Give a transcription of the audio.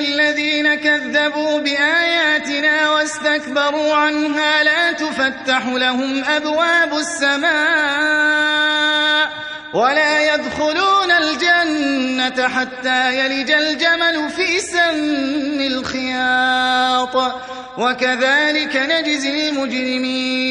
الذين كذبوا بآياتنا واستكبروا عنها لا تفتح لهم أبواب السماء ولا يدخلون الجنة حتى يلج الجمل في سن الخياط. وكذلك نجزي المجرمين.